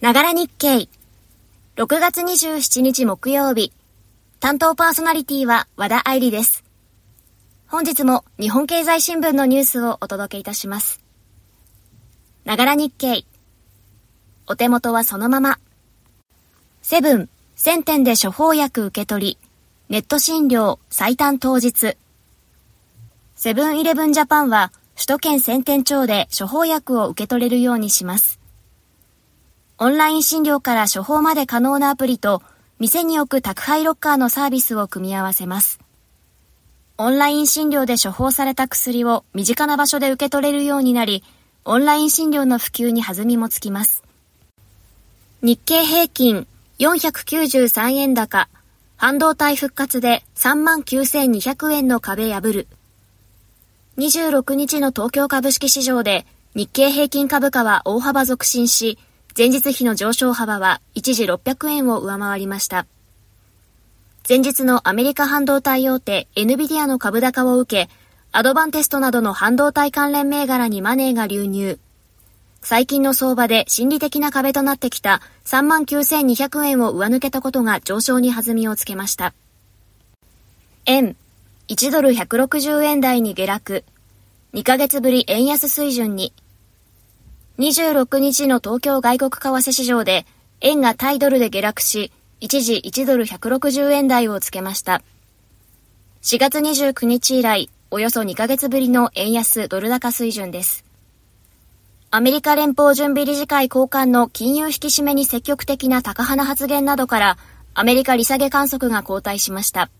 ながら日経。6月27日木曜日。担当パーソナリティは和田愛理です。本日も日本経済新聞のニュースをお届けいたします。ながら日経。お手元はそのまま。セブン、1000点で処方薬受け取り。ネット診療最短当日。セブンイレブンジャパンは首都圏1000店長で処方薬を受け取れるようにします。オンライン診療から処方まで可能なアプリと、店に置く宅配ロッカーのサービスを組み合わせます。オンライン診療で処方された薬を身近な場所で受け取れるようになり、オンライン診療の普及に弾みもつきます。日経平均493円高、半導体復活で39,200円の壁破る。26日の東京株式市場で日経平均株価は大幅続伸し、前日比の上昇幅は一時600円を上回りました。前日のアメリカ半導体大手 NVIDIA の株高を受け、アドバンテストなどの半導体関連銘柄にマネーが流入。最近の相場で心理的な壁となってきた39,200円を上抜けたことが上昇に弾みをつけました。円、1ドル160円台に下落。2ヶ月ぶり円安水準に。26日の東京外国為替市場で円がタイドルで下落し、一時1ドル160円台をつけました。4月29日以来、およそ2ヶ月ぶりの円安ドル高水準です。アメリカ連邦準備理事会高官の金融引き締めに積極的な高派発言などから、アメリカ利下げ観測が後退しました。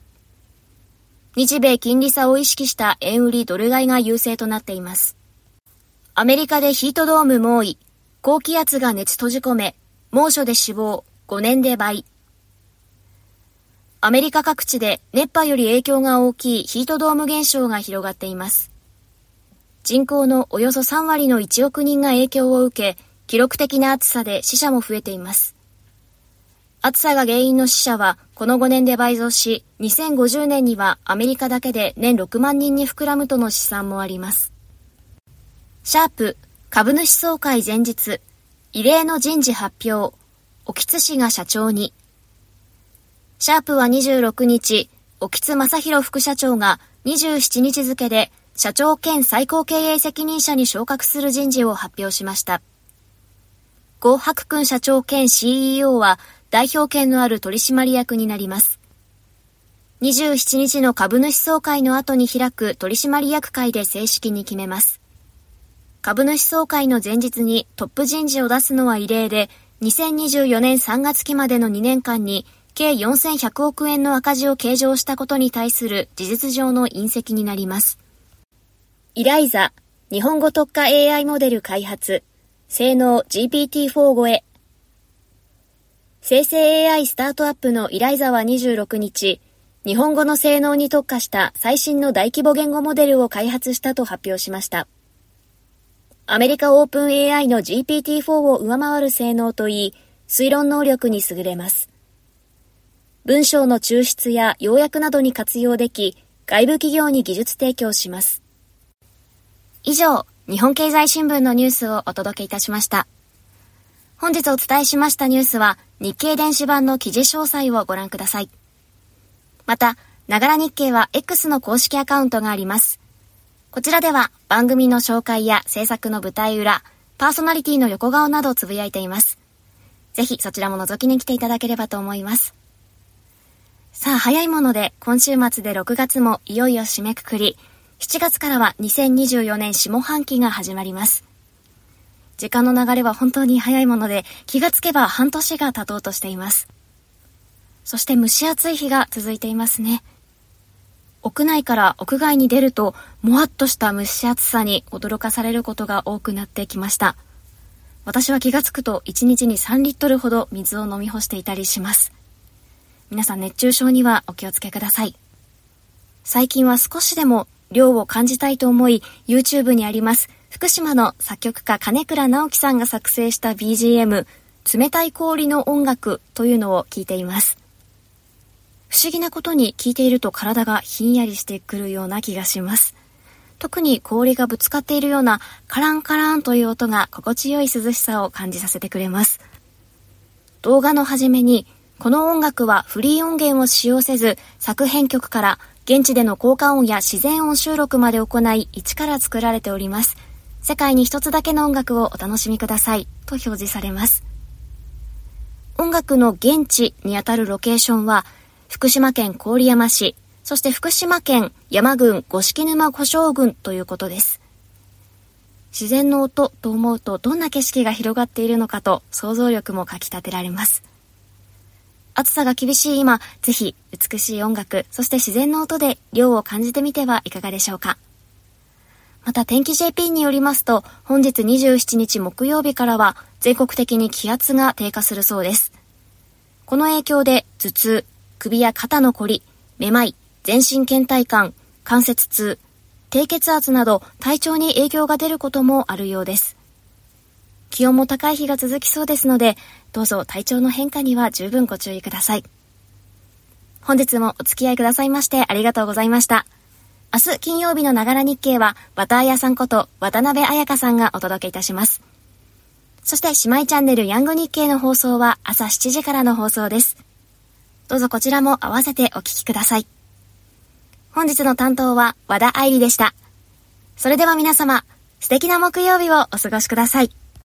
日米金利差を意識した円売りドル買いが優勢となっています。アメリカでヒートドーム猛威、高気圧が熱閉じ込め、猛暑で死亡、5年で倍。アメリカ各地で熱波より影響が大きいヒートドーム現象が広がっています。人口のおよそ3割の1億人が影響を受け、記録的な暑さで死者も増えています。暑さが原因の死者はこの5年で倍増し、2050年にはアメリカだけで年6万人に膨らむとの試算もあります。シャープ株主総会前日、異例の人事発表、沖津氏が社長に。シャープは26日、沖津正宏副社長が27日付で社長兼最高経営責任者に昇格する人事を発表しました。郷白君社長兼 CEO は代表権のある取締役になります。27日の株主総会の後に開く取締役会で正式に決めます。株主総会の前日にトップ人事を出すのは異例で、2024年3月期までの2年間に計4100億円の赤字を計上したことに対する事実上の隕石になります。イライザ、日本語特化 AI モデル開発、性能 GPT-4 超え。生成 AI スタートアップのイライザは26日、日本語の性能に特化した最新の大規模言語モデルを開発したと発表しました。アメリカオープン AI の GPT-4 を上回る性能といい、推論能力に優れます。文章の抽出や要約などに活用でき、外部企業に技術提供します。以上、日本経済新聞のニュースをお届けいたしました。本日お伝えしましたニュースは、日経電子版の記事詳細をご覧ください。また、ながら日経は X の公式アカウントがあります。こちらでは番組の紹介や制作の舞台裏、パーソナリティの横顔などをつぶやいています。ぜひそちらも覗きに来ていただければと思います。さあ、早いもので今週末で6月もいよいよ締めくくり、7月からは2024年下半期が始まります。時間の流れは本当に早いもので、気がつけば半年が経とうとしています。そして蒸し暑い日が続いていますね。屋内から屋外に出ると、もわっとした蒸し暑さに驚かされることが多くなってきました。私は気がつくと1日に3リットルほど水を飲み干していたりします。皆さん熱中症にはお気をつけください。最近は少しでも量を感じたいと思い、YouTube にあります、福島の作曲家金倉直樹さんが作成した BGM、冷たい氷の音楽というのを聞いています。不思議なことに聞いていると体がひんやりしてくるような気がします。特に氷がぶつかっているようなカランカランという音が心地よい涼しさを感じさせてくれます。動画の初めに、この音楽はフリー音源を使用せず、作編曲から現地での効果音や自然音収録まで行い、一から作られております。世界に一つだけの音楽をお楽しみください。と表示されます。音楽の現地にあたるロケーションは、福島県郡山市、そして福島県山郡五色沼古生郡ということです。自然の音と思うとどんな景色が広がっているのかと想像力もかき立てられます。暑さが厳しい今、ぜひ美しい音楽、そして自然の音で涼を感じてみてはいかがでしょうか。また天気 JP によりますと、本日27日木曜日からは全国的に気圧が低下するそうです。この影響で頭痛、首や肩のこり、めまい、全身倦怠感、関節痛、低血圧など体調に影響が出ることもあるようです。気温も高い日が続きそうですので、どうぞ体調の変化には十分ご注意ください。本日もお付き合いくださいましてありがとうございました。明日金曜日のながら日経は、バター屋さんこと渡辺彩香さんがお届けいたします。そして姉妹チャンネルヤング日経の放送は朝7時からの放送です。どうぞこちらも合わせてお聞きください。本日の担当は和田愛理でした。それでは皆様、素敵な木曜日をお過ごしください。